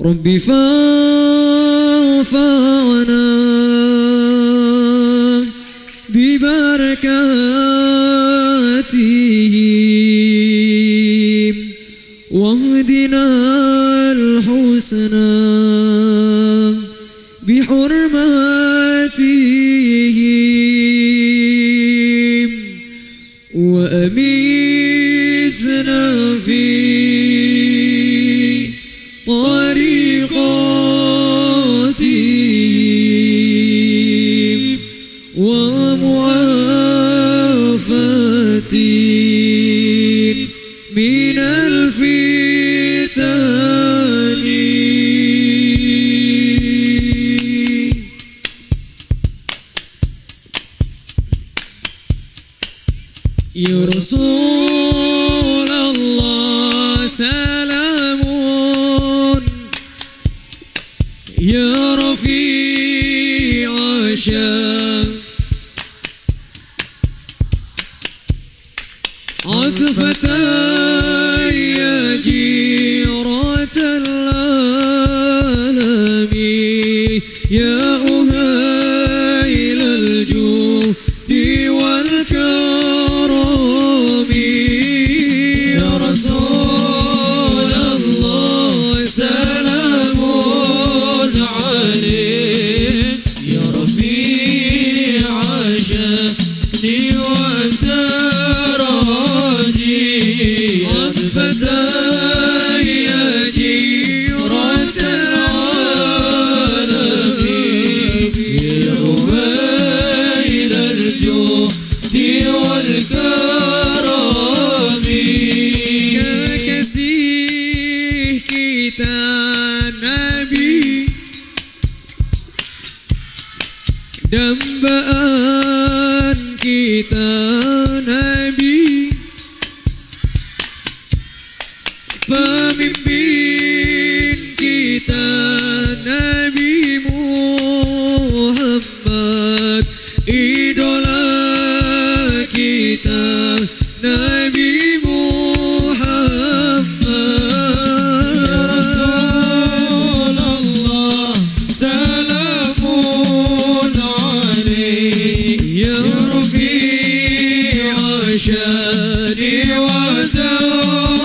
رب فانفعنا ببركاته واهدنا الحسنى. بحرمه يا رسول الله سلام. يا رفيع شام والكرم kita Nabi. Kita Nabi. Pemimpin do.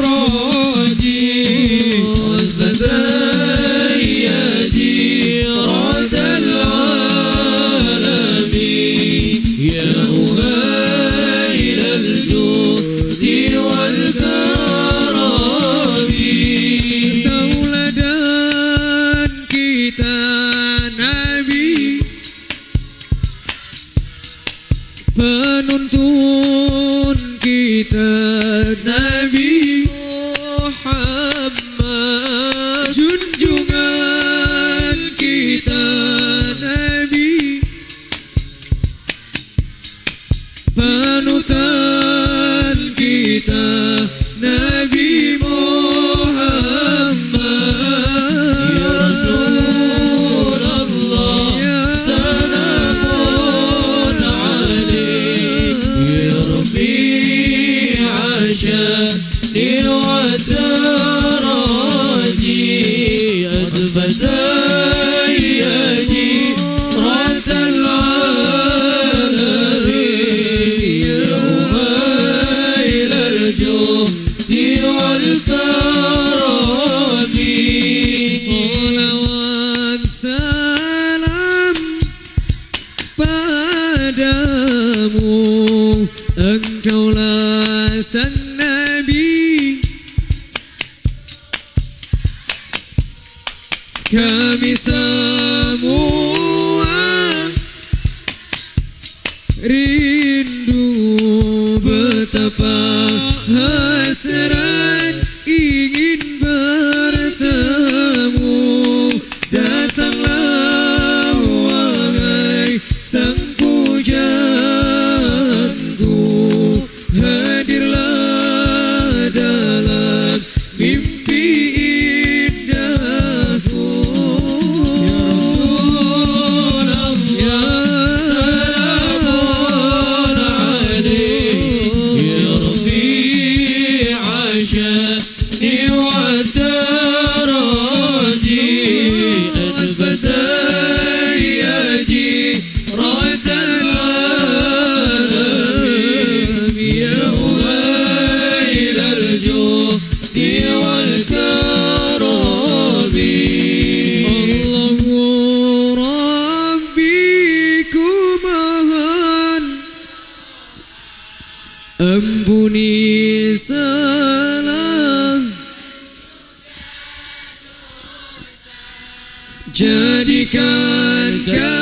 الفتيات رأت العالمين. يوم إلى الجود والكرم. صلوات سلام padamu engkaulah sang semua rindu betapa Ampuni salah Jadikan kau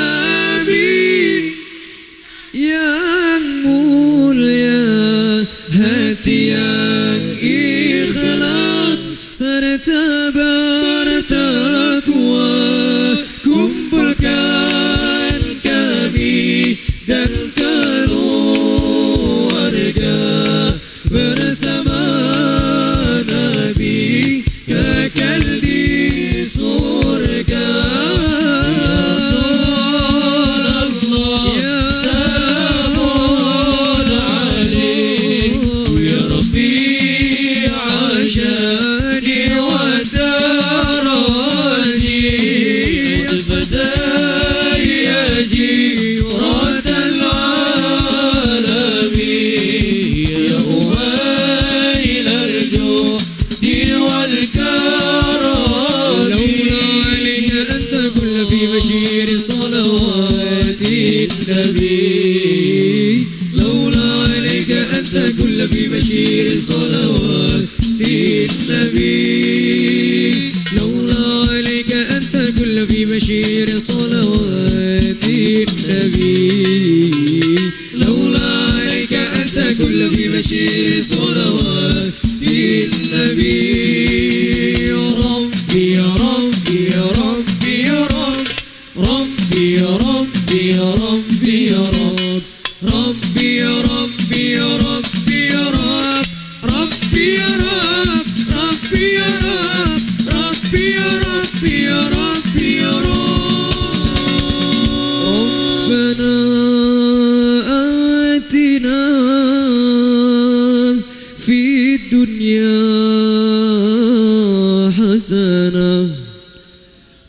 ربنا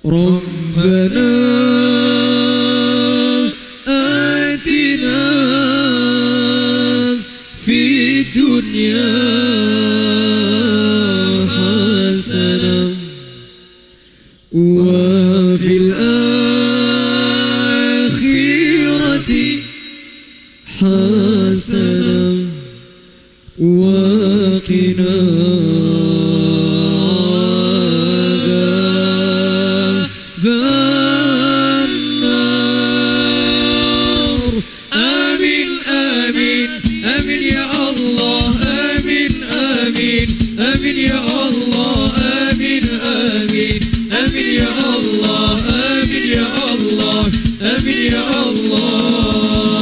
ربنا آتنا في الدنيا حسنة وفي الآخرة بالنار آمين آمين. آمين يا الله آمين آمين. آمين يا الله آمين آمين. آمين يا الله آمين يا الله. آمين يا الله.